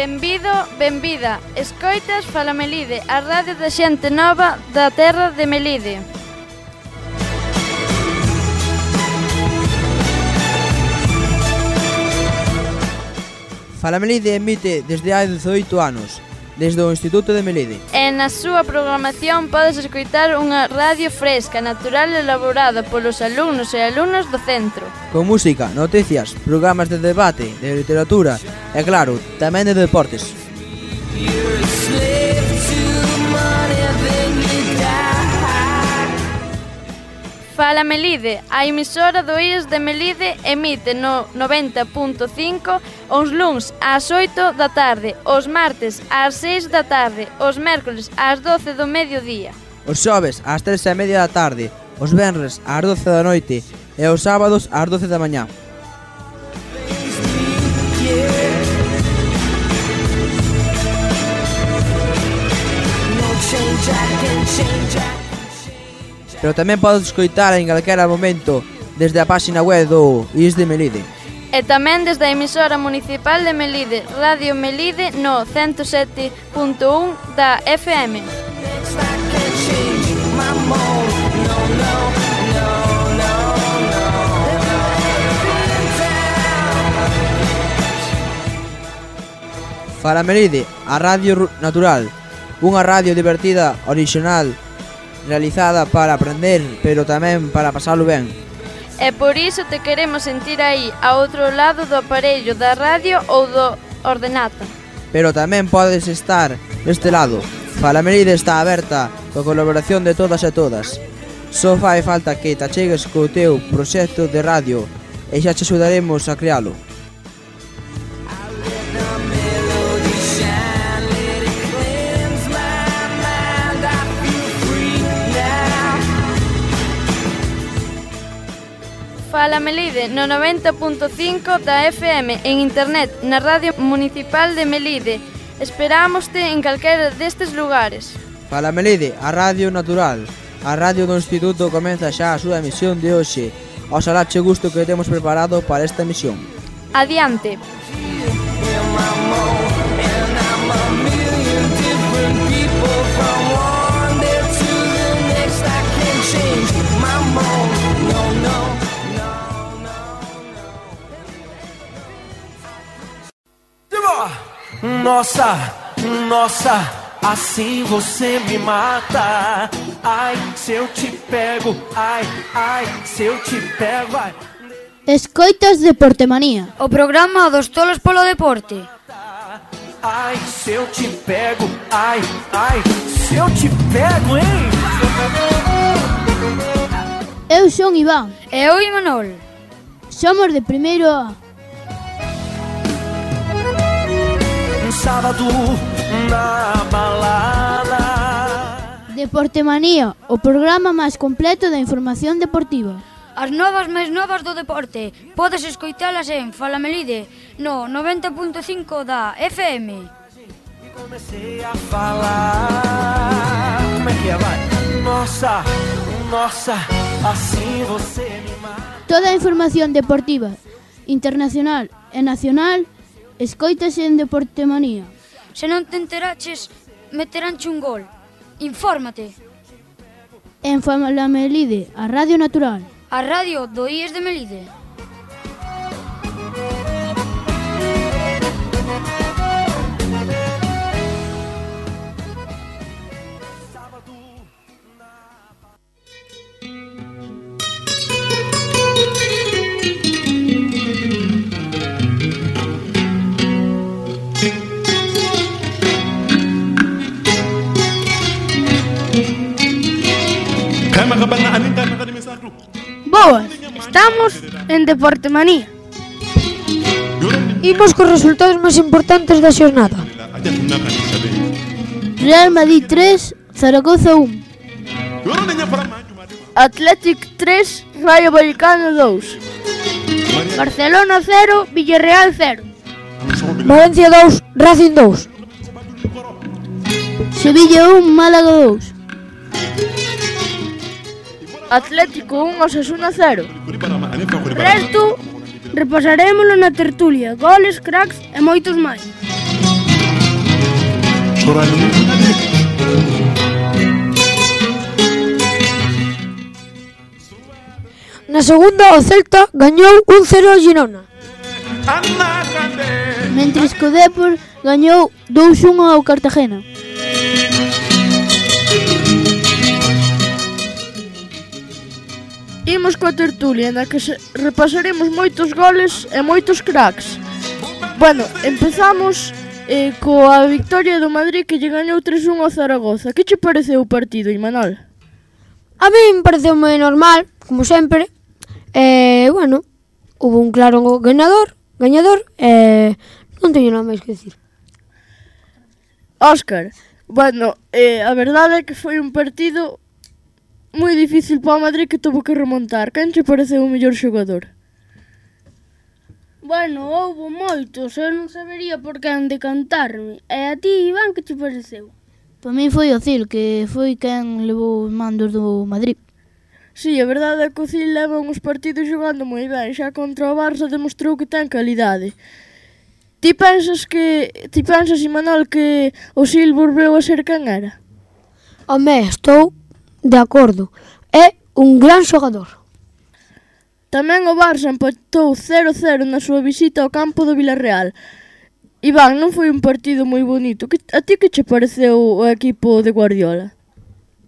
Benvido, benvida. Escoitas Fala Melide, a radio da xente nova da terra de Melide. Fala Melide emite desde hai 18 anos, desde o Instituto de Melide. E na súa programación podes escoitar unha radio fresca, natural elaborada polos alumnos e alumnas do centro. Con música, noticias, programas de debate, de literatura, E claro, tamén de deportes. Fala Melide, a emisora do IES de Melide emite no 90.5 os luns ás 8 da tarde, os martes ás 6 da tarde, os mércoles ás 12 do mediodía. Os xoves ás 3 e media da tarde, os venres ás 12 da noite e os sábados ás 12 da mañá. Yeah. Pero tamén podes escoitar en calquera momento desde a páxina web do IS de Melide. E tamén desde a emisora municipal de Melide, Radio Melide no 107.1 da FM. Fala Melide, a Radio Natural, Unha radio divertida, original, realizada para aprender, pero tamén para pasalo ben. E por iso te queremos sentir aí, a outro lado do aparello da radio ou do ordenata. Pero tamén podes estar deste lado. Falamerida está aberta coa colaboración de todas e todas. Só fai falta que te achegues co teu proxecto de radio e xa te axudaremos a crealo. Fala Melide no 90.5 da FM en internet na Radio Municipal de Melide. Esperámoste en calquera destes lugares. Fala Melide, a Radio Natural. A Radio do Instituto comeza xa a súa emisión de hoxe. Oxalá che gusto que temos preparado para esta emisión. Adiante. Adiante. Nossa, nossa, assim você me mata. Ai, se eu te pego, ai, ai, se eu te pego, ai. Escoitas Deportemanía. O programa dos tolos polo deporte. Ai, se eu te pego, ai, ai, se eu te pego, hein? Eu son Iván. E eu Imanol. Somos de primeiro A. um sábado na balada. Deporte Manía, o programa máis completo da información deportiva. As novas máis novas do deporte podes escoitalas en Falamelide no 90.5 da FM. E comecei a falar Como é que é, vai? Nossa, nossa, assim você me mata Toda a información deportiva, internacional e nacional Escoítase en Deportemanía. Se non te enteraches, meteránche un gol. Infórmate. En Famalamelide, a Radio Natural. A radio do IES de Melide. Boas, estamos en Deportemanía. Imos cos resultados máis importantes da xornada. Real Madrid 3, Zaragoza 1. Athletic 3, Rayo Vallecano 2. Barcelona 0, Villarreal 0. Valencia 2, Racing 2. Sevilla 1, Málaga 2. Atlético 1 Osasuna 0. Resto repasarémolo na tertulia, goles, cracks e moitos máis. Na segunda o Celta gañou 1-0 ao Girona. Mentres que o Depor gañou 2-1 ao Cartagena. Imos coa tertulia na que se repasaremos moitos goles e moitos cracks. Bueno, empezamos eh, coa victoria do Madrid que lle gañou 3-1 ao Zaragoza. Que che pareceu o partido, Imanol? A mí me pareceu moi normal, como sempre. E, eh, bueno, hubo un claro ganador, gañador, e eh, non teño nada máis que decir. Óscar, bueno, eh, a verdade é que foi un partido moi difícil para o Madrid que tuvo que remontar. Quen che pareceu o mellor xogador? Bueno, houve moitos, eu non sabería por que han de cantarme. E a ti, Iván, que che pareceu? Para mí foi o Cil, que foi quen levou os mandos do Madrid. Si, sí, a verdade é que o Cil leva uns partidos xogando moi ben, xa contra o Barça demostrou que ten calidade. Ti pensas que ti pensas, Imanol, que o Sil volveu a ser quen era? Home, estou de acordo. É un gran xogador. Tamén o Barça empatou 0-0 na súa visita ao campo do Villarreal. Iván, non foi un partido moi bonito. Que, A ti que che pareceu o equipo de Guardiola?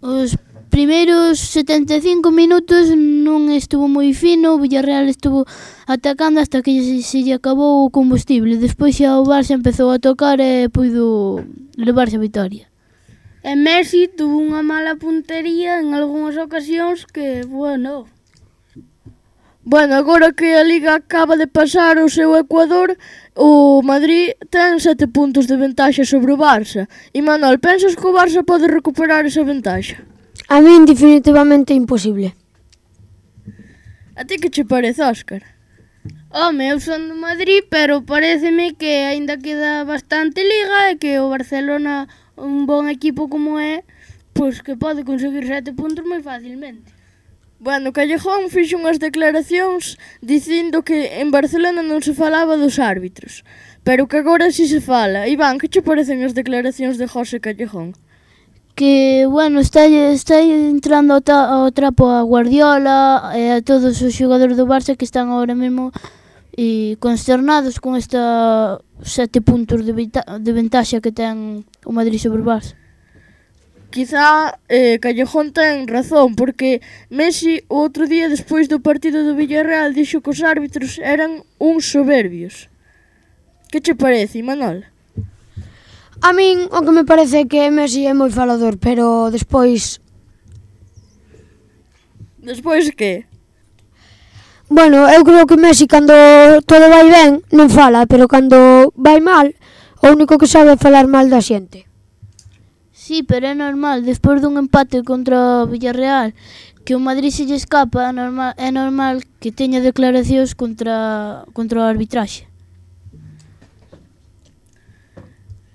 Os primeiros 75 minutos non estuvo moi fino, o Villarreal estuvo atacando hasta que se, se lle acabou o combustible. Despois xa o Barça empezou a tocar e puido levarse a vitória. E Messi tuvo unha mala puntería en algunhas ocasións que, bueno... Bueno, agora que a Liga acaba de pasar o seu Ecuador, o Madrid ten sete puntos de ventaxa sobre o Barça. E Manuel, pensas que o Barça pode recuperar esa ventaxa? A min definitivamente imposible. A ti que che parece, Óscar? Home, eu son do Madrid, pero pareceme que aínda queda bastante liga e que o Barcelona un bon equipo como é, pois que pode conseguir sete puntos moi facilmente. Bueno, Callejón fixo unhas declaracións dicindo que en Barcelona non se falaba dos árbitros, pero que agora si sí se fala. Iván, que che parecen as declaracións de José Callejón? que, bueno, está, está entrando o, ta, o trapo a Guardiola e a todos os xogadores do Barça que están agora mesmo e consternados con esta sete puntos de, de ventaxa que ten o Madrid sobre o Barça. Quizá eh, Callejón ten razón, porque Messi o outro día despois do partido do Villarreal dixo que os árbitros eran uns soberbios. Que che parece, Imanol? A min o que me parece é que Messi é moi falador, pero despois... Despois que? Bueno, eu creo que Messi cando todo vai ben non fala, pero cando vai mal o único que sabe é falar mal da xente. Sí, pero é normal, despois dun empate contra o Villarreal que o Madrid se lle escapa, é normal, é normal que teña declaracións contra, contra o arbitraxe.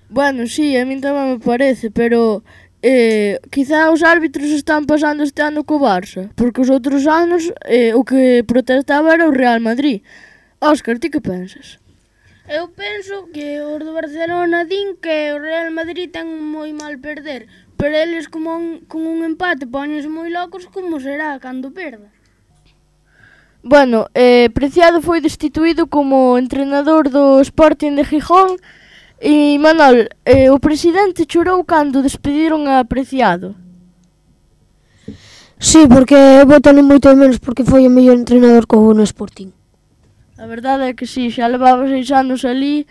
Bueno, sí, a min tamén me parece, pero eh, quizá os árbitros están pasando este ano co Barça, porque os outros anos eh, o que protestaba era o Real Madrid. Óscar, ti que pensas? Eu penso que os do Barcelona din que o Real Madrid ten moi mal perder, pero eles como un, con un empate poñense moi locos como será cando perda. Bueno, eh, Preciado foi destituído como entrenador do Sporting de Gijón E, Manol, eh, o presidente chorou cando despediron a apreciado. Sí, porque eu votaron moito menos porque foi o mellor entrenador que houve no Sporting. A verdade é que sí, xa levaba seis anos ali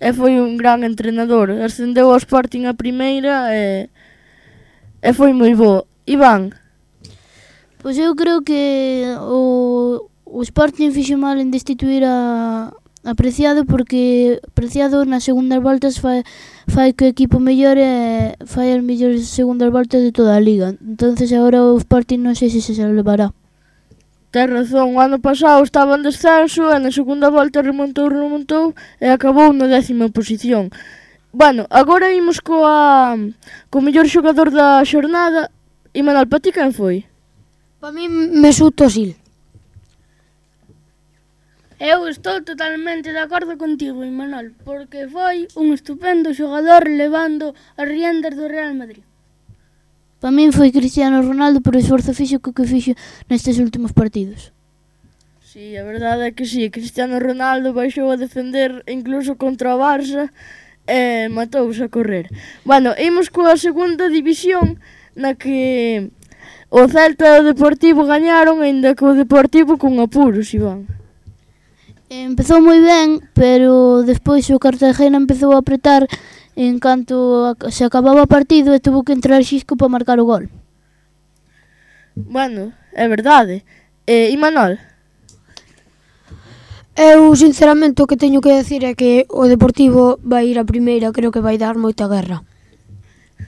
e foi un gran entrenador. Ascendeu ao Sporting a primeira e, e foi moi bo. Iván? Pois eu creo que o, o Sporting fixo mal en destituir a, apreciado porque apreciado nas segundas voltas fai, fai que o equipo mellore e fai as mellores segundas voltas de toda a liga. Entonces agora o Sporting non sei se se salvará. Ten razón, o ano pasado estaba en descenso e na segunda volta remontou, remontou e acabou na décima posición. Bueno, agora imos coa, co mellor xogador da xornada. Imanol, para ti quen foi? Para mí Mesut Özil. Eu estou totalmente de acordo contigo, Imanol, porque foi un estupendo xogador levando as riendas do Real Madrid. Para min foi Cristiano Ronaldo por o esforzo físico que fixo nestes últimos partidos. Sí, a verdade é que sí, Cristiano Ronaldo baixou a defender incluso contra o Barça e matouse a correr. Bueno, imos coa segunda división na que o Celta e o Deportivo gañaron aínda que o Deportivo con apuros, Iván. Empezou moi ben, pero despois o Cartagena empezou a apretar en canto se acababa o partido e tuvo que entrar Xisco para marcar o gol. Bueno, é verdade. E, Imanol? Eu, sinceramente, o que teño que decir é que o Deportivo vai ir a primeira, creo que vai dar moita guerra.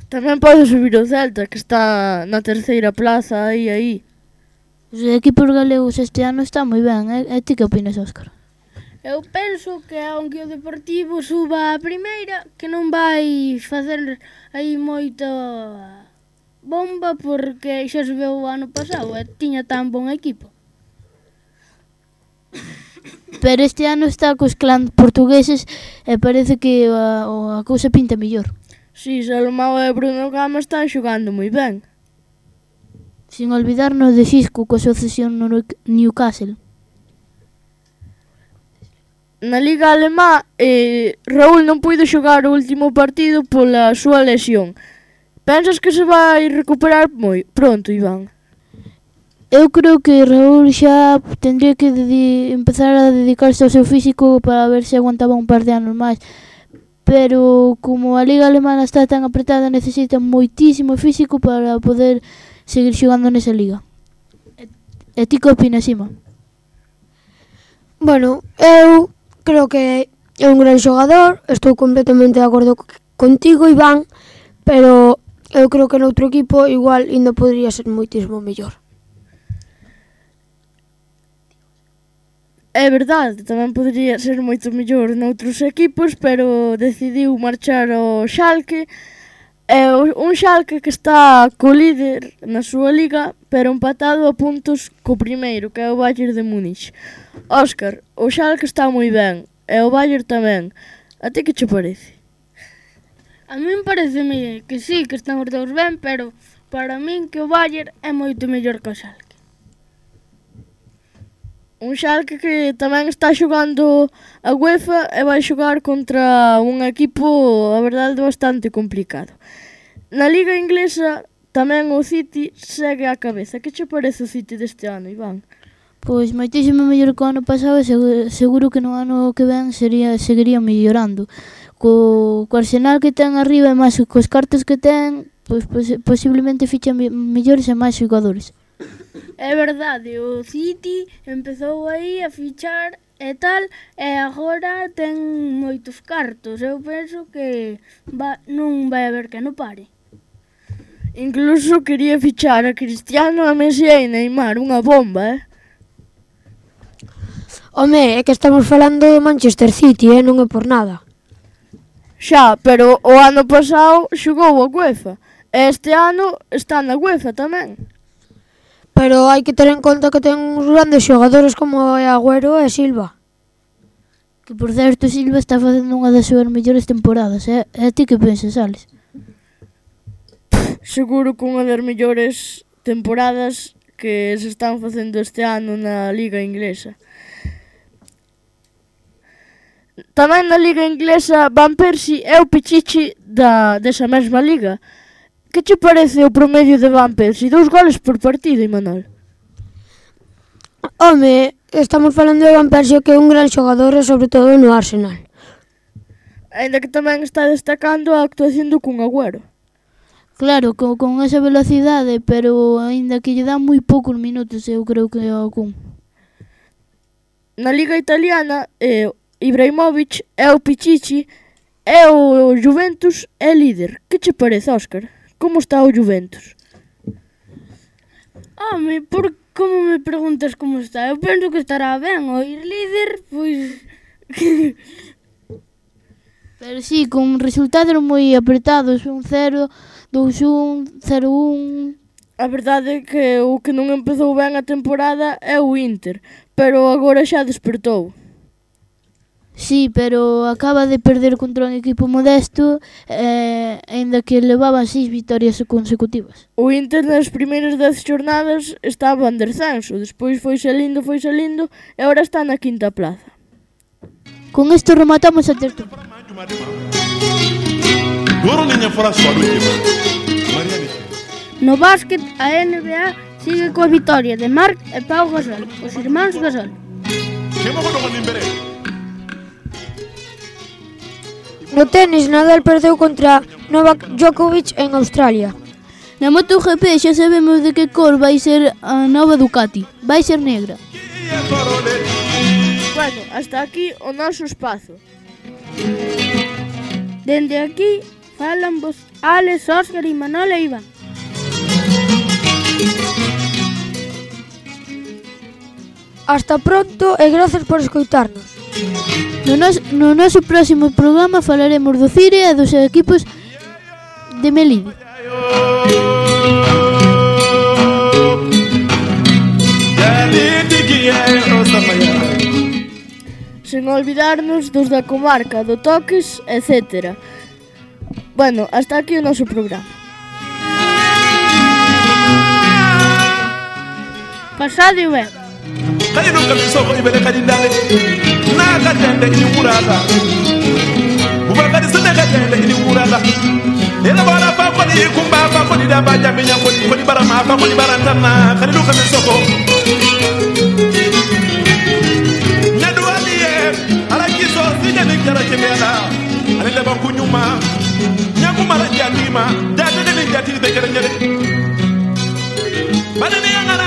Tamén pode subir o Celta, que está na terceira plaza, aí, aí. Os equipos galegos este ano está moi ben, eh? E ti que opinas, Óscar? Eu penso que aunque o Deportivo suba a primeira, que non vai facer aí moito bomba porque xa se veu o ano pasado e tiña tan bon equipo. Pero este ano está cos clan portugueses e parece que a, a cousa pinta mellor. Si, sí, Salomao e Bruno Gama están xogando moi ben. Sin olvidarnos de Xisco coa súa cesión no Newcastle na Liga Alemá eh, Raúl non puido xogar o último partido pola súa lesión. Pensas que se vai recuperar moi pronto, Iván? Eu creo que Raúl xa tendría que empezar a dedicarse ao seu físico para ver se aguantaba un par de anos máis. Pero como a Liga Alemana está tan apretada, necesita moitísimo físico para poder seguir xogando nesa liga. E, e ti que opinas, Ima? Bueno, eu Creo que é un gran xogador, estou completamente de acordo contigo, Iván, pero eu creo que noutro equipo igual ainda podría ser moitísimo mellor. É verdade, tamén podría ser moito mellor noutros equipos, pero decidiu marchar ao Schalke É un Schalke que está co líder na súa liga, pero empatado a puntos co primeiro, que é o Bayern de Múnich. Óscar, o Schalke está moi ben, e o Bayern tamén. A ti que che parece? A min pareceme que sí, que están os dous ben, pero para min que o Bayern é moito mellor que o Schalke. Un Schalke que tamén está xogando a UEFA e vai xogar contra un equipo, a verdade, bastante complicado. Na Liga Inglesa tamén o City segue a cabeza. Que che parece o City deste ano, Iván? Pois moitísimo mellor que o ano pasado e seguro, seguro que no ano que ven sería, seguiría mellorando. Co, co arsenal que ten arriba e máis cos cartos que ten, pois, pois posiblemente ficha mellores e máis xogadores. É verdade, o City empezou aí a fichar e tal, e agora ten moitos cartos. Eu penso que va, non vai haber que non pare. Incluso quería fichar a Cristiano, a Messi e Neymar, unha bomba, eh? Home, é que estamos falando do Manchester City, eh? non é por nada. Xa, pero o ano pasado xogou a UEFA. E este ano está na UEFA tamén. Pero hai que ter en conta que ten uns grandes xogadores como é Agüero e Silva. Que por certo Silva está facendo unha das súas mellores temporadas, eh? E ti que pensas, Alex? Seguro que unha das mellores temporadas que se están facendo este ano na Liga Inglesa. Tamén na Liga Inglesa Van Persie é o pichichi da, desa mesma liga. Que che parece o promedio de Van Persie? Dous goles por partido, Imanol. Home, estamos falando de Van Persie que é un gran xogador e sobre todo no Arsenal. Ainda que tamén está destacando a actuación do Kun Agüero. Claro, con, con esa velocidade, pero aínda que lle dá moi poucos minutos, eu creo que o. Kun. Na Liga Italiana, eh, Ibrahimovic é o Pichichi, é o Juventus, é líder. Que che parece, Óscar? como está o Juventus? Home, por como me preguntas como está? Eu penso que estará ben, o ir líder, pois... Pero sí, con resultados moi apertados, un 0, 2-1, 0-1... A verdade é que o que non empezou ben a temporada é o Inter, pero agora xa despertou. Sí, pero acaba de perder contra un equipo modesto eh, Ainda que levaba seis victorias consecutivas. O Inter nas primeiras dez xornadas estaba en descenso Despois foi salindo, foi salindo E agora está na quinta plaza. Con isto rematamos a tertulia. No básquet a NBA sigue coa vitoria de Marc e Pau Gasol Os irmáns Gasol. Que No tenis, Nadal perdeu contra Novak Djokovic en Australia. Na MotoGP xa sabemos de que cor vai ser a nova Ducati. Vai ser negra. Bueno, hasta aquí o noso espazo. Dende aquí falan vos Alex, Óscar e Manol e Iván. Hasta pronto e grazas por escoitarnos. No, nos, no noso próximo programa falaremos do Cire e dos equipos de Melide. Sen olvidarnos dos da comarca, do Toques, etc. Bueno, hasta aquí o noso programa. Pasade ben. Kali kasi soko ibele kadi ndale na ka tende ini wurata buba kadi sene ka tende ini wurata yela bara fa ko ni kumba fa ko ni daba jaminya ko ko ni bara ma fa ko ni bara tanna Kali kasi soko nadu aliye ala kiso sinye ni kara kemela ale leba kunyuma nyanguma la jatima jatene ni jatini bekere nyere banene yangana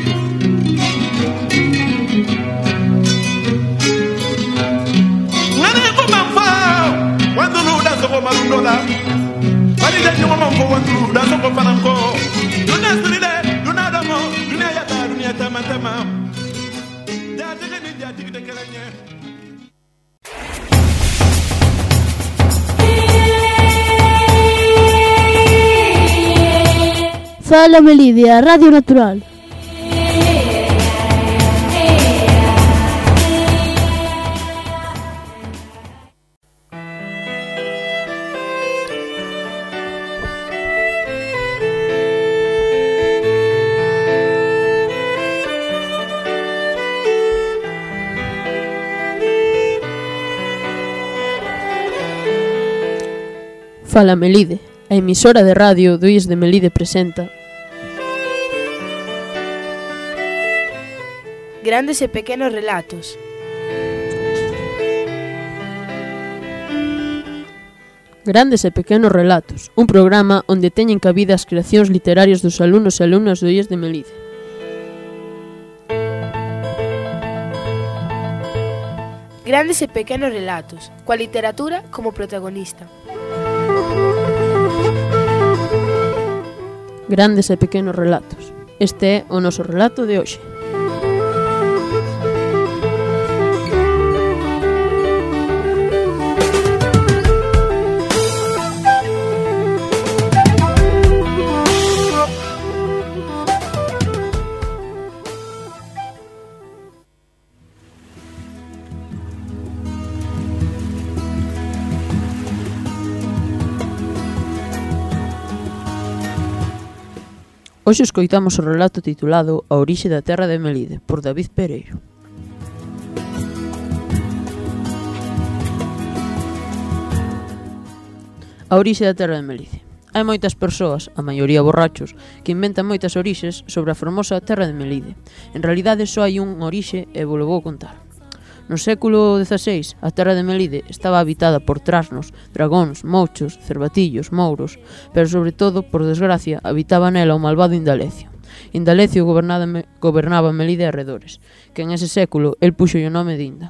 marundo la Radio Natural. Fala Melide, a emisora de radio do IES de Melide presenta Grandes e pequenos relatos Grandes e pequenos relatos, un programa onde teñen cabida as creacións literarias dos alumnos e alumnas do IES de Melide. Grandes e pequenos relatos, coa literatura como protagonista. grandes e pequenos relatos. Este é o noso relato de hoxe. Hoxe escoitamos o relato titulado A orixe da terra de Melide, por David Pereiro. A orixe da terra de Melide. Hai moitas persoas, a maioría borrachos, que inventan moitas orixes sobre a formosa terra de Melide. En realidade só hai un orixe e vos vou contar. No século XVI, a terra de Melide estaba habitada por trasnos, dragóns, mouchos, cervatillos, mouros, pero sobre todo, por desgracia, habitaba nela o malvado Indalecio. Indalecio gobernaba Melide arredores, que en ese século el puxo o nome de Inda.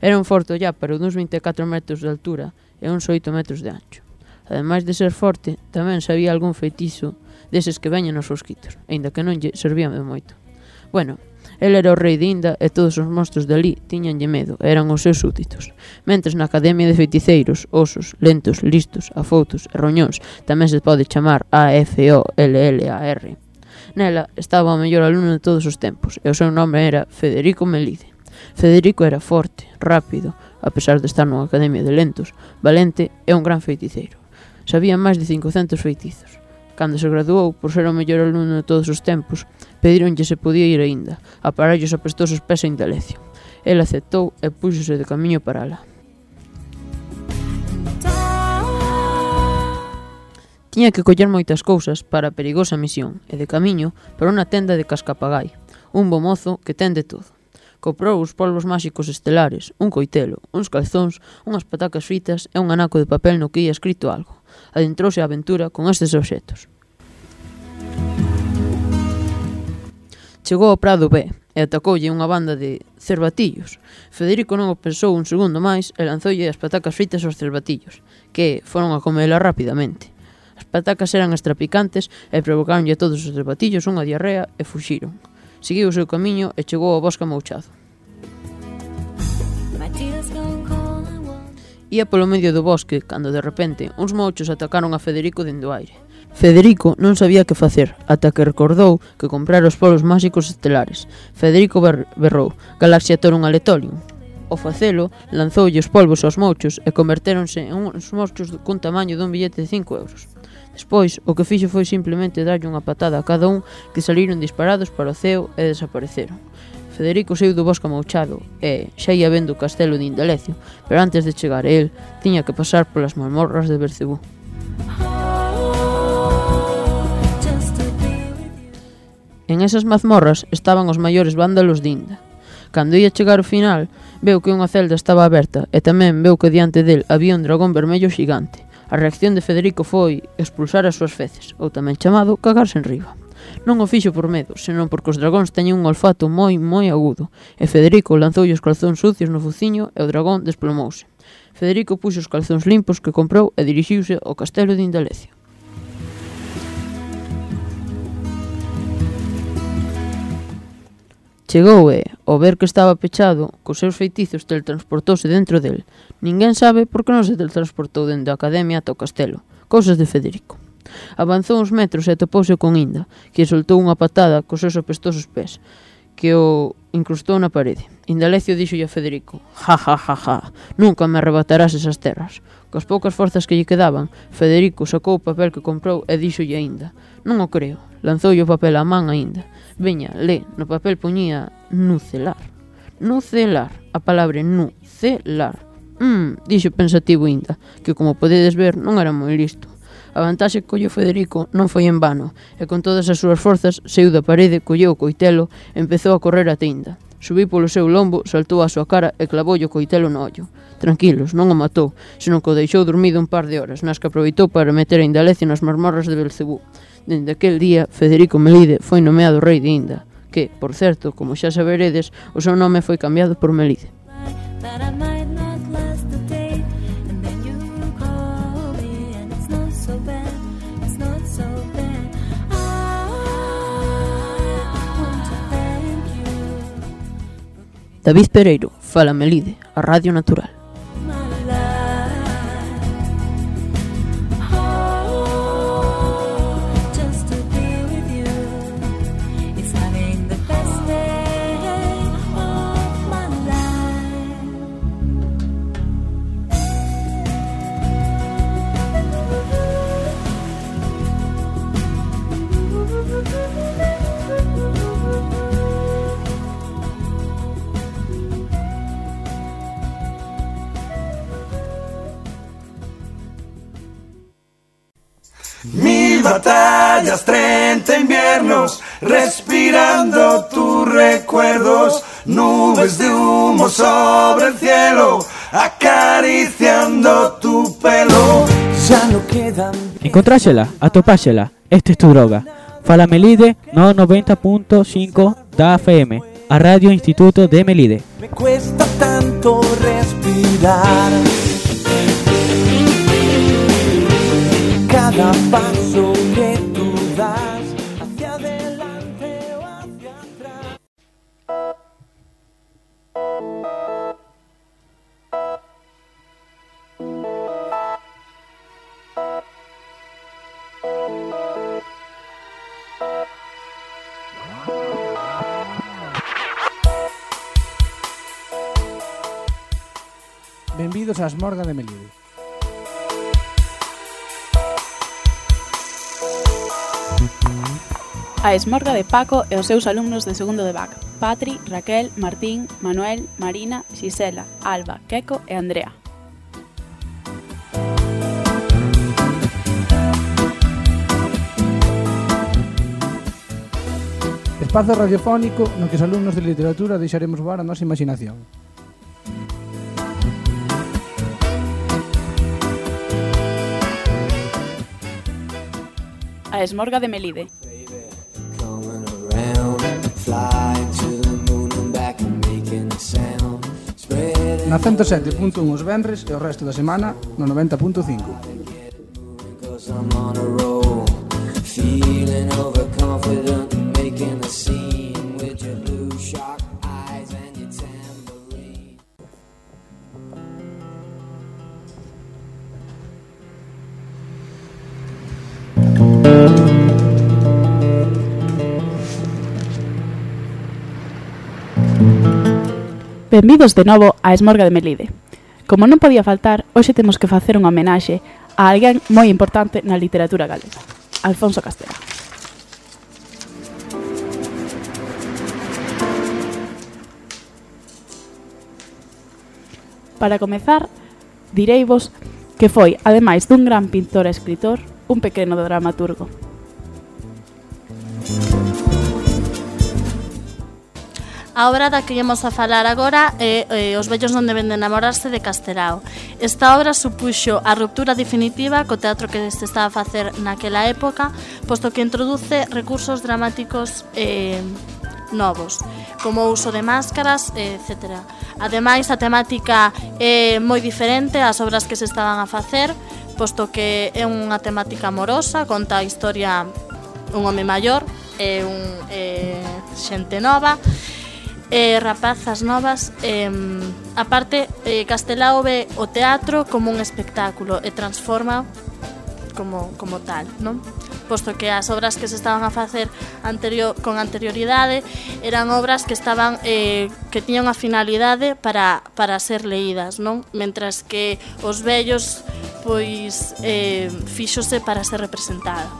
Era un forte ya pero uns 24 metros de altura e uns 8 metros de ancho. Ademais de ser forte, tamén sabía algún feitizo deses que veñen nos fosquitos, aínda que non lle servíame moito. Bueno, El era o rei de Inda e todos os monstros dali tiñanlle medo, eran os seus súditos. Mentres na Academia de Feiticeiros, Osos, Lentos, Listos, Afoutos e Roñóns tamén se pode chamar A-F-O-L-L-A-R. Nela estaba o mellor alumno de todos os tempos e o seu nome era Federico Melide. Federico era forte, rápido, a pesar de estar nunha academia de lentos, valente e un gran feiticeiro. Sabía máis de 500 feitizos. Cando se graduou, por ser o mellor alumno de todos os tempos, pedironlle se podía ir aínda. A Parallos aprestou os pés a Indalecio. El aceptou e púxose de camiño para alá. Tiña que coller moitas cousas para a perigosa misión e de camiño para unha tenda de cascapagai, un bo mozo que ten de todo. Comprou os polvos máxicos estelares, un coitelo, uns calzóns, unhas patacas fritas e un anaco de papel no que ia escrito algo. Adentrouse a aventura con estes obxetos. Chegou ao Prado B e atacoulle unha banda de cervatillos. Federico non o pensou un segundo máis e lanzoulle as patacas fritas aos cervatillos, que foron a comela rapidamente. As patacas eran extrapicantes e provocaronlle a todos os cervatillos unha diarrea e fuxiron. Seguiu o seu camiño e chegou ao bosque amouchado. Ia polo medio do bosque cando de repente uns mouchos atacaron a Federico dende o aire. Federico non sabía que facer, ata que recordou que comprar os polos máxicos estelares. Federico ber berrou, Galaxia Torum Aletolium. O facelo lanzoulle os polvos aos mouchos e convertéronse en uns mouchos cun tamaño dun billete de 5 euros. Despois, o que fixo foi simplemente darlle unha patada a cada un que saliron disparados para o ceo e desapareceron. Federico saiu do bosque amouchado e xa ia vendo o castelo de Indalecio, pero antes de chegar a él, tiña que pasar polas mazmorras de Bercebú. En esas mazmorras estaban os maiores vándalos de Inda. Cando ia chegar ao final, veu que unha celda estaba aberta e tamén veu que diante del había un dragón vermello xigante. A reacción de Federico foi expulsar as súas feces, ou tamén chamado cagarse en riba. Non o fixo por medo, senón porque os dragóns teñen un olfato moi, moi agudo, e Federico lanzoulle os calzóns sucios no fuciño e o dragón desplomouse. Federico puxo os calzóns limpos que comprou e dirixiuse ao castelo de Indalecio. Chegou e, ao ver que estaba pechado, cos seus feitizos teletransportouse dentro del. Ninguén sabe por que non se teletransportou dende a academia ata o castelo. Cousas de Federico. Avanzou uns metros e topouse con Inda, que soltou unha patada cos seus apestosos pés, que o incrustou na parede. Indalecio díxolle a Federico, ja, ja, ja, ja, nunca me arrebatarás esas terras. Cos poucas forzas que lle quedaban, Federico sacou o papel que comprou e díxolle aínda. Non o creo, lanzoulle o papel á man aínda Veña, le, no papel poñía nucelar. Nucelar, a palabra nucelar. Mmm, dixo pensativo inda, que como podedes ver non era moi listo. A vantaxe que colleu Federico non foi en vano, e con todas as súas forzas saiu da parede, colleu o coitelo e empezou a correr a inda. Subiu polo seu lombo, saltou a súa cara e clavoulle o coitelo no ollo. Tranquilos, non o matou, senón que o deixou dormido un par de horas, nas que aproveitou para meter a Indalecio nas marmorras de Belcebú. Dende aquel día, Federico Melide foi nomeado rei de Inda, que, por certo, como xa saberedes, o seu nome foi cambiado por Melide. David Pereiro, Fala Melide, a Radio Natural. Batallas, treinta inviernos, respirando tus recuerdos, nubes de humo sobre el cielo, acariciando tu pelo. Ya no quedan Encontrásela, atopásela, esta es tu droga. Fala Melide no 90.5 da FM, a Radio Instituto de Melide. Me cuesta tanto respirar. cada paso Benvidos ás Morga de Melide. A Esmorga de Paco e os seus alumnos de segundo de BAC, Patri, Raquel, Martín, Manuel, Marina, Xisela, Alba, Queco e Andrea. Espazo radiofónico no que os alumnos de literatura deixaremos voar a nosa imaginación. a Esmorga de Melide. Na 107.1 os venres e o resto da semana no 90.5. Feeling overconfident and making a scene Benvidos de novo a Esmorga de Melide. Como non podía faltar, hoxe temos que facer unha homenaxe a alguén moi importante na literatura galega, Alfonso Castela. Para comezar, direivos que foi, ademais dun gran pintor e escritor, un pequeno dramaturgo, A obra da que íamos a falar agora é eh, Os vellos non deben de enamorarse de Castelao. Esta obra supuxo a ruptura definitiva co teatro que se estaba a facer naquela época, posto que introduce recursos dramáticos eh, novos, como o uso de máscaras, etc. Ademais, a temática é moi diferente ás obras que se estaban a facer, posto que é unha temática amorosa, conta a historia un home maior e un eh, xente nova, eh, rapazas novas eh, aparte eh, Castelao ve o teatro como un espectáculo e transforma como, como tal non? posto que as obras que se estaban a facer anterior, con anterioridade eran obras que estaban eh, que tiñan a finalidade para, para ser leídas non? mentras que os vellos pois eh, fíxose para ser representada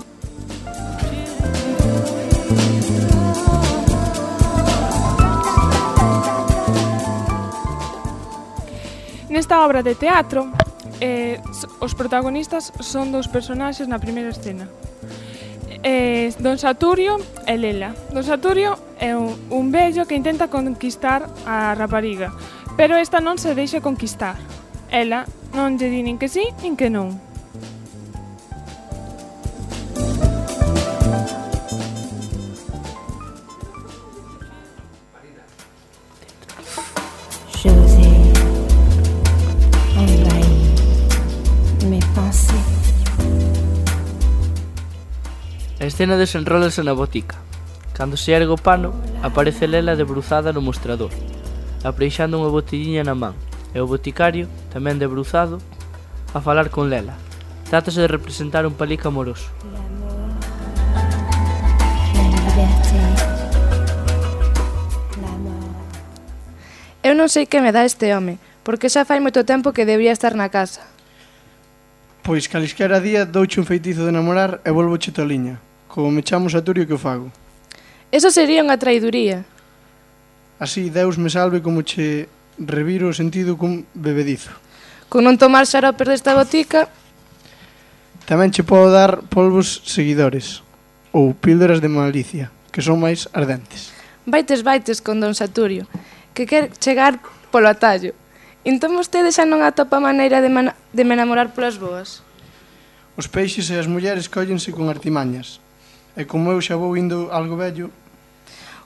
Nesta obra de teatro, eh, os protagonistas son dous personaxes na primeira escena. Eh, Don Saturio e Lela. Don Saturio é un, un vello que intenta conquistar a rapariga, pero esta non se deixa conquistar. Ela non lle di nin que sí nin que non. escena desenrólase na botica. Cando se ergue o pano, aparece Lela debruzada no mostrador, apreixando unha botelliña na man, e o boticario, tamén debruzado, a falar con Lela. Trátase de representar un palico amoroso. Eu non sei que me dá este home, porque xa fai moito tempo que debería estar na casa. Pois calisquera día douche un feitizo de namorar e volvo chitoliña. Como me chamo Saturio, que o fago? Eso sería unha traiduría. Así, Deus me salve como che reviro o sentido cun bebedizo. Con non tomar xaropes desta botica... Tamén che podo dar polvos seguidores ou píldoras de malicia, que son máis ardentes. Baites, baites con don Saturio, que quer chegar polo atallo. Entón vostede xa non atopa maneira de, man de me enamorar polas boas? Os peixes e as mulleres cóllense con artimañas, e como eu xa vou indo algo vello...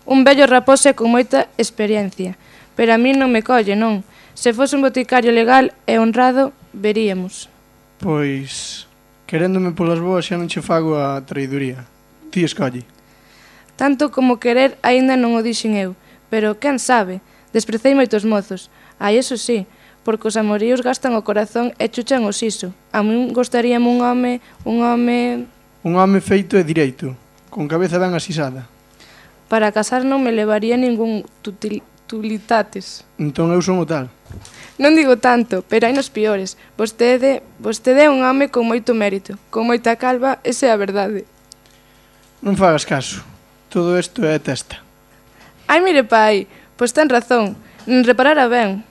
Un vello raposo con moita experiencia, pero a mí non me colle, non. Se fose un boticario legal e honrado, veríamos. Pois, queréndome polas boas xa non che fago a traiduría. Ti escolle. Tanto como querer aínda non o dixen eu, pero quen sabe, desprecei moitos mozos. Ai, eso sí, porque os amoríos gastan o corazón e chuchan o siso. A min gostaríame un home, un home Un home feito e direito, con cabeza ben asisada. Para casar non me levaría ningún tutil, tulitates. Entón eu son o tal. Non digo tanto, pero hai nos piores. Vostede, vostede é un home con moito mérito, con moita calva, esa é a verdade. Non fagas caso. Todo isto é testa. Ai, mire, pai, pois ten razón. Non reparara ben.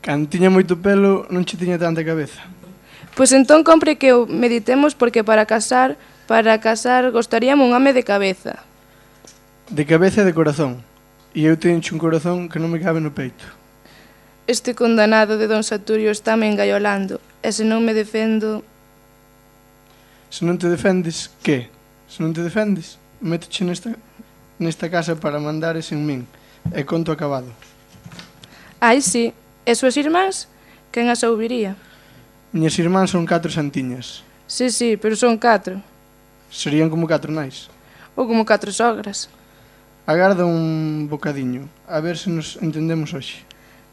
Cando tiña moito pelo, non che tiña tanta cabeza. Pois entón compre que o meditemos porque para casar, para casar gostaríame un home de cabeza. De cabeza e de corazón. E eu teño un corazón que non me cabe no peito. Este condenado de Don Saturio está me engaiolando, e se non me defendo... Se non te defendes, que? Se non te defendes, métoche nesta, nesta casa para mandares en min. E conto acabado. Ai, sí. E súas irmás? Quen as ouviría? Miñas irmáns son catro santiñas. Sí, sí, pero son catro. Serían como catro nais. Ou como catro sogras. Agarda un bocadiño, a ver se nos entendemos hoxe.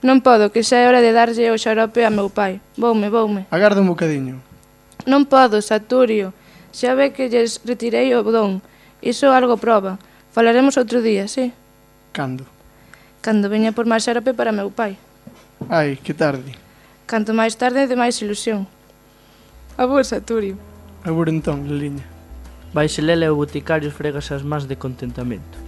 Non podo, que xa é hora de darlle o xarope a meu pai. Voume, voume. Agarda un bocadiño. Non podo, Saturio. Xa ve que lles retirei o don. Iso algo proba. Falaremos outro día, sí? Cando? Cando veña por máis xarope para meu pai. Ai, que tarde. Canto máis tarde, de máis ilusión. A vos, Saturio. A vos entón, Leliña. Baixe lela e o boticario fregas as mans de contentamento.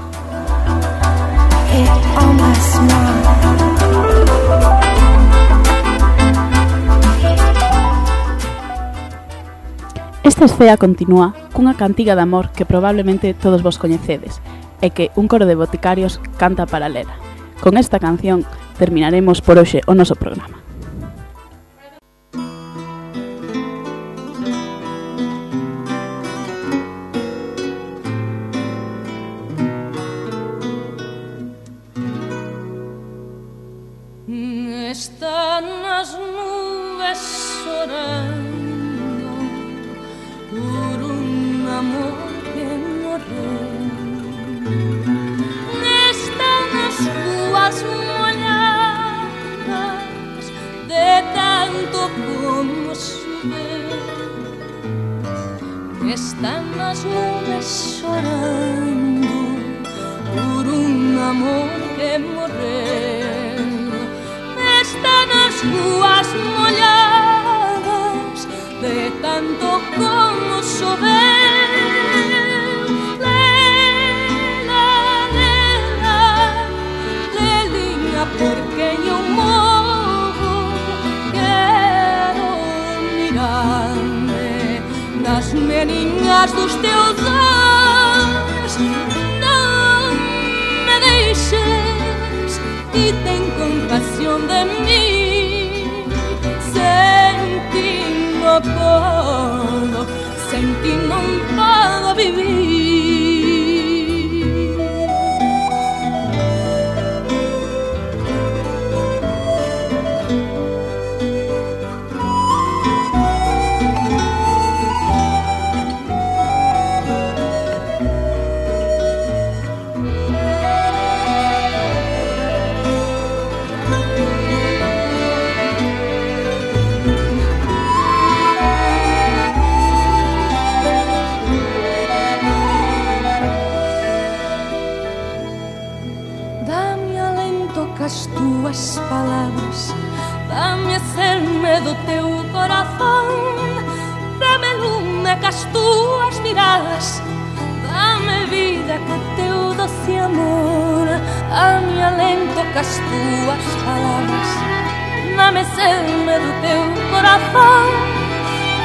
Esta escea continúa cunha cantiga de amor que probablemente todos vos coñecedes e que un coro de boticarios canta paralela. Con esta canción terminaremos por hoxe o noso programa. están las nubes llorando por un amor que morrer. Están las púas molladas de tanto como llover. Dos teus com as tuas palavras, dá-me ser-me do teu coração,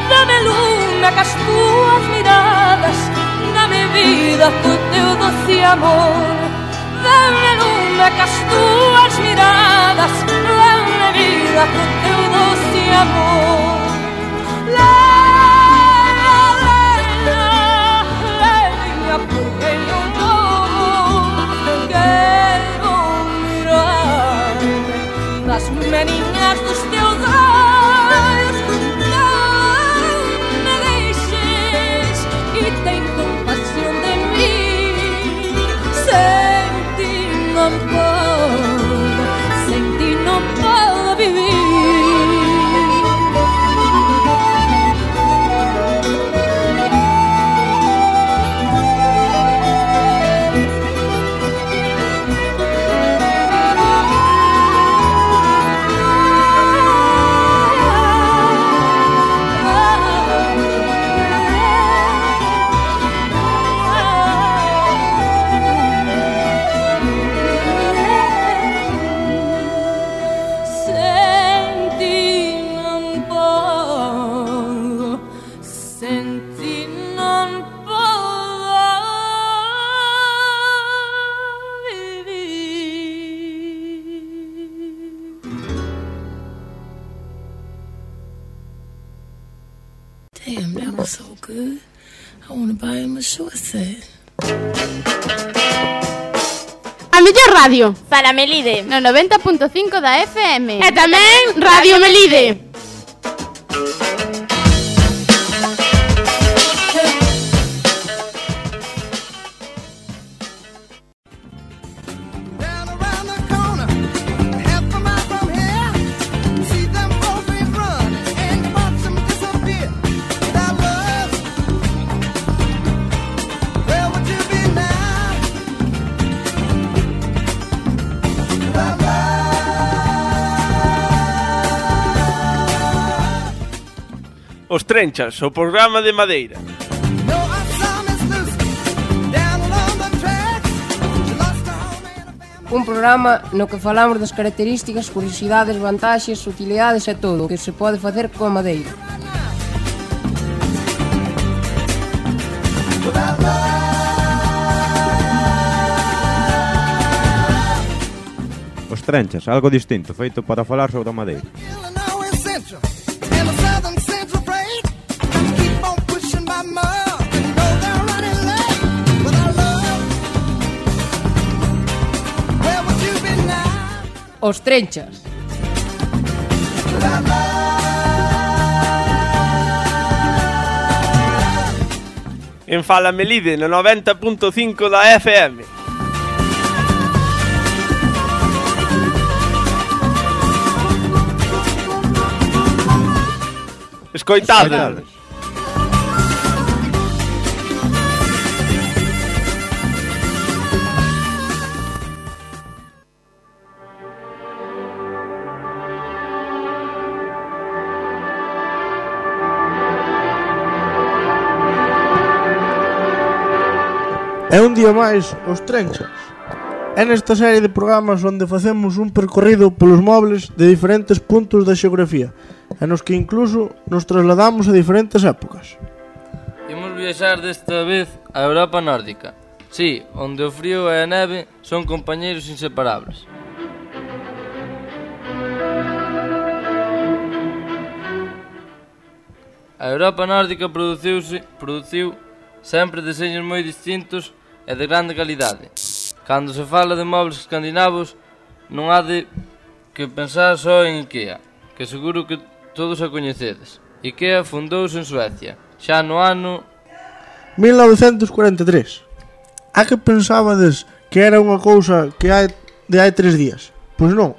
dá-me lume com as tuas miradas, dá-me vida com o teu doce amor. Dame lume com as tuas miradas Dame vida com teu doce amor Radio. Para Melide. No 90.5 da FM. E tamén Radio Melide. Melide. Os Trenchas, o programa de Madeira. Un programa no que falamos das características, curiosidades, vantaxes, utilidades e todo o que se pode facer coa madeira. Os trenchas, algo distinto, feito para falar sobre a madeira. os trenchas. En Fala Melide, no 90.5 da FM. Escoitade. É un día máis os trenchas. É nesta serie de programas onde facemos un percorrido polos mobles de diferentes puntos da xeografía e nos que incluso nos trasladamos a diferentes épocas. Imos viaxar desta vez a Europa nórdica. Sí, onde o frío e a neve son compañeiros inseparables. A Europa nórdica produciuse, produciu sempre deseños moi distintos e de grande calidade. Cando se fala de mobles escandinavos, non há de que pensar só en IKEA, que seguro que todos a coñecedes. IKEA fundouse en Suecia, xa no ano 1943. A que pensabades que era unha cousa que hai de hai tres días? Pois non.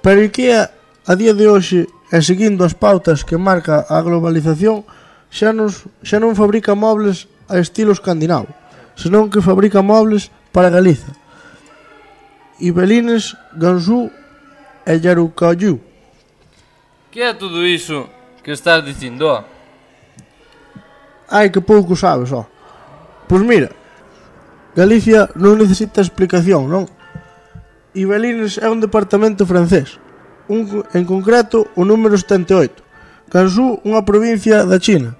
Pero IKEA a día de hoxe e seguindo as pautas que marca a globalización xa, nos, xa non fabrica mobles a estilo escandinavo senón que fabrica mobles para Galiza. Ibelines, Gansú e Yarucayú. Que é todo iso que estás dicindo? Ai, que pouco sabes, ó. Pois mira, Galicia non necesita explicación, non? Ibelines é un departamento francés. Un, en concreto, o número 78. Gansú, unha provincia da China.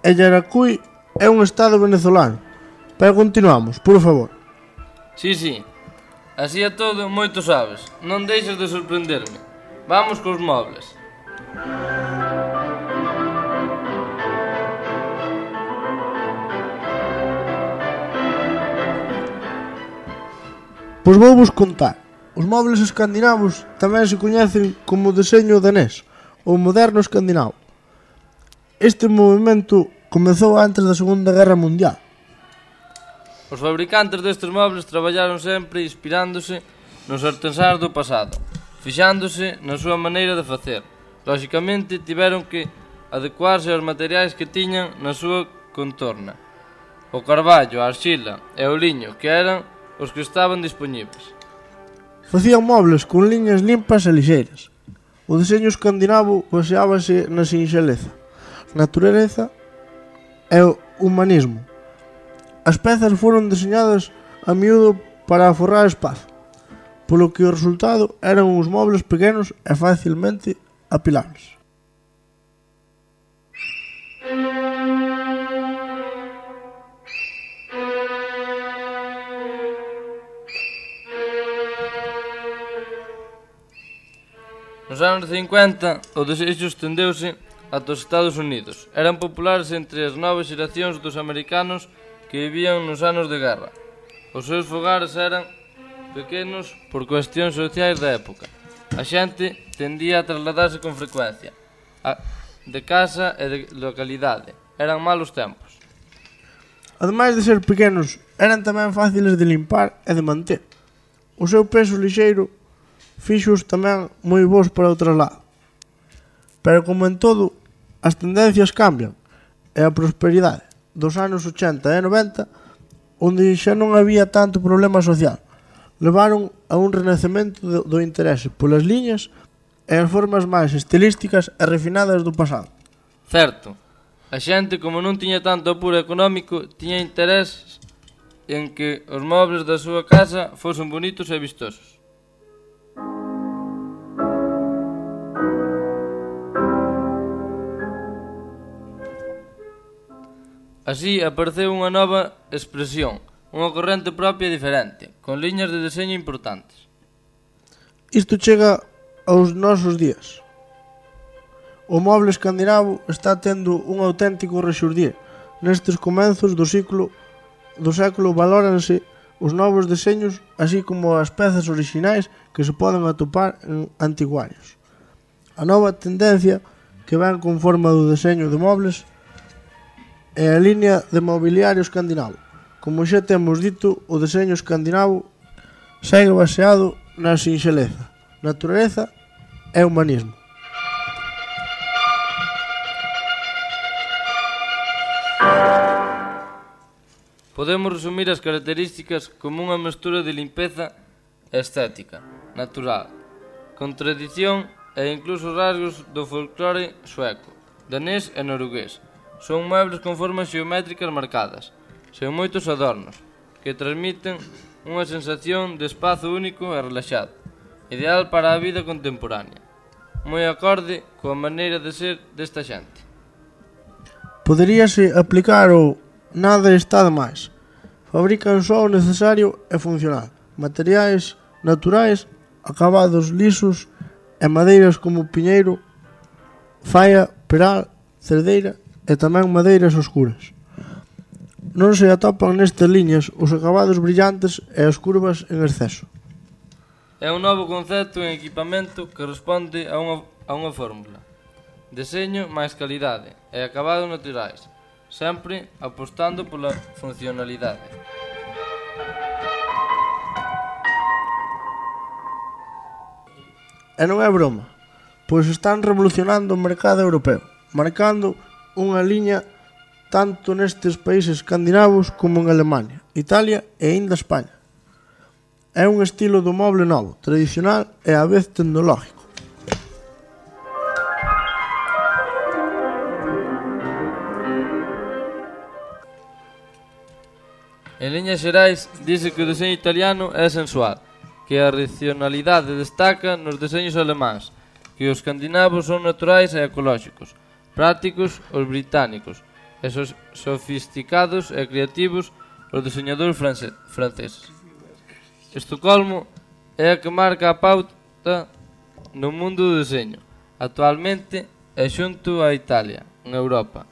E Yaracuy é un estado venezolano. Pero continuamos, por favor. Sí, sí. Así a todo, moito sabes. Non deixes de sorprenderme. Vamos cos mobles. Pois vou vos contar. Os mobles escandinavos tamén se coñecen como deseño danés, ou moderno escandinavo. Este movimento comezou antes da Segunda Guerra Mundial, Os fabricantes destes mobles traballaron sempre inspirándose nos artesáns do pasado, fixándose na súa maneira de facer. Lóxicamente, tiveron que adecuarse aos materiais que tiñan na súa contorna. O carballo, a arxila e o liño, que eran os que estaban dispoñibles. Facían mobles con liñas limpas e lixeiras. O deseño escandinavo baseábase na sinxeleza, natureza e o humanismo, As pezas foron deseñadas a miúdo para aforrar espazo, polo que o resultado eran uns mobles pequenos e facilmente apilables. Nos anos 50, o desexo estendeuse ata os Estados Unidos. Eran populares entre as novas xeracións dos americanos que vivían nos anos de guerra. Os seus fogares eran pequenos por cuestións sociais da época. A xente tendía a trasladarse con frecuencia a, de casa e de localidade. Eran malos tempos. Ademais de ser pequenos, eran tamén fáciles de limpar e de manter. O seu peso lixeiro fixos tamén moi bons para o traslado. Pero como en todo, as tendencias cambian e a prosperidade dos anos 80 e 90 onde xa non había tanto problema social. Levaron a un renacemento do, do interese polas liñas e as formas máis estilísticas e refinadas do pasado. Certo, a xente como non tiña tanto apuro económico tiña interés en que os mobles da súa casa fosen bonitos e vistosos. Así apareceu unha nova expresión, unha corrente propia e diferente, con liñas de deseño importantes. Isto chega aos nosos días. O moble escandinavo está tendo un auténtico rexurdir. Nestes comenzos do século do século valóranse os novos deseños así como as pezas orixinais que se poden atopar en antiguarios. A nova tendencia que ven con forma do deseño de mobles é a liña de mobiliario escandinavo. Como xa temos dito, o deseño escandinavo segue baseado na sinxeleza, natureza e humanismo. Podemos resumir as características como unha mestura de limpeza estética, natural, con tradición e incluso rasgos do folclore sueco, danés e norugués, Son muebles con formas xeométricas marcadas, sen moitos adornos, que transmiten unha sensación de espazo único e relaxado, ideal para a vida contemporánea, moi acorde coa maneira de ser desta xente. Poderíase aplicar o nada está de máis. Fabrican só o necesario e funcional, materiais naturais, acabados lisos e madeiras como piñeiro, faia, peral, cerdeira e tamén madeiras oscuras. Non se atopan nestas liñas os acabados brillantes e as curvas en exceso. É un novo concepto en equipamento que responde a unha, a unha fórmula. Deseño máis calidade e acabados naturais, sempre apostando pola funcionalidade. E non é broma, pois están revolucionando o mercado europeo, marcando unha liña tanto nestes países escandinavos como en Alemania, Italia e ainda España. É un estilo do moble novo, tradicional e a vez tecnológico. En liñas xerais, dice que o deseño italiano é sensual, que a racionalidade destaca nos deseños alemáns, que os escandinavos son naturais e ecolóxicos, prácticos os británicos e sos sofisticados e creativos os diseñadores franceses. Estocolmo é a que marca a pauta no mundo do deseño. Actualmente é xunto a Italia, en Europa.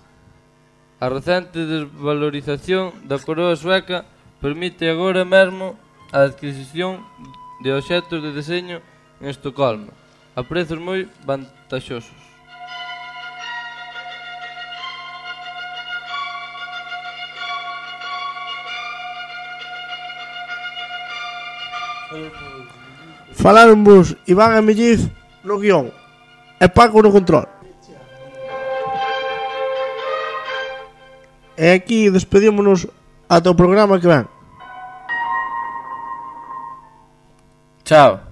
A recente desvalorización da coroa sueca permite agora mesmo a adquisición de obxectos de deseño en Estocolmo a prezos moi vantaxosos. Falaronvos Iván e Melliz no guión e Paco no control. E aquí despedímonos ata o programa que ven. Chao.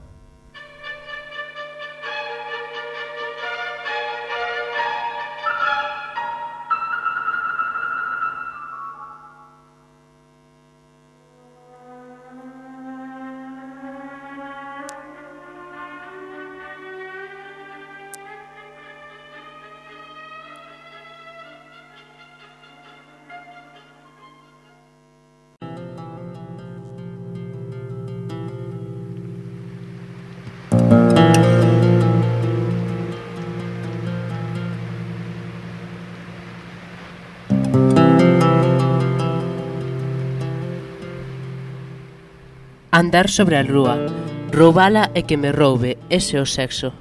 andar sobre a rúa, roubala e que me roube, ese é o sexo.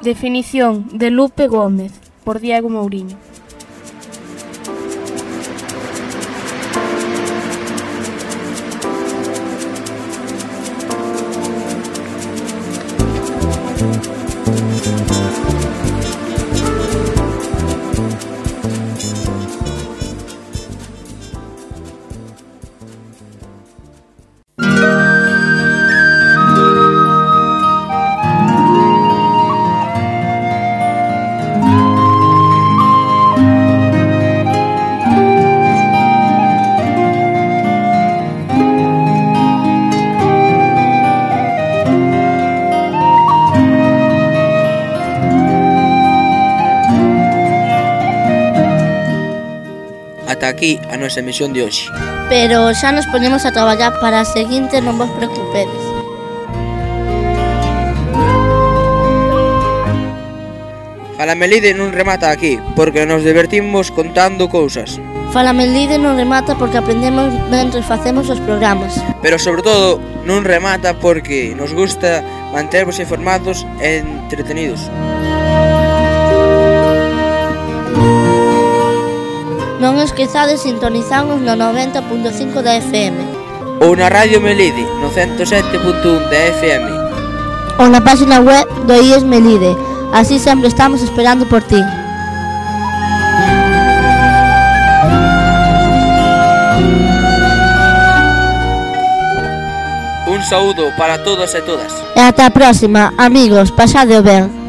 Definición de Lupe Gómez por Diego Mourinho. aquí a nosa emisión de hoxe. Pero xa nos ponemos a traballar para a seguinte, non vos preocupedes. Falamelide non remata aquí, porque nos divertimos contando cousas. Falamelide non remata porque aprendemos mentre facemos os programas. Pero sobre todo, non remata porque nos gusta mantervos informados e entretenidos. Non esquezades sintonizarnos no 90.5 da FM. Ou na Radio Melide, no 107.1 da FM. Ou na página web do IES Melide. Así sempre estamos esperando por ti. Un saúdo para todos e todas. E ata a próxima, amigos, pasade o ben.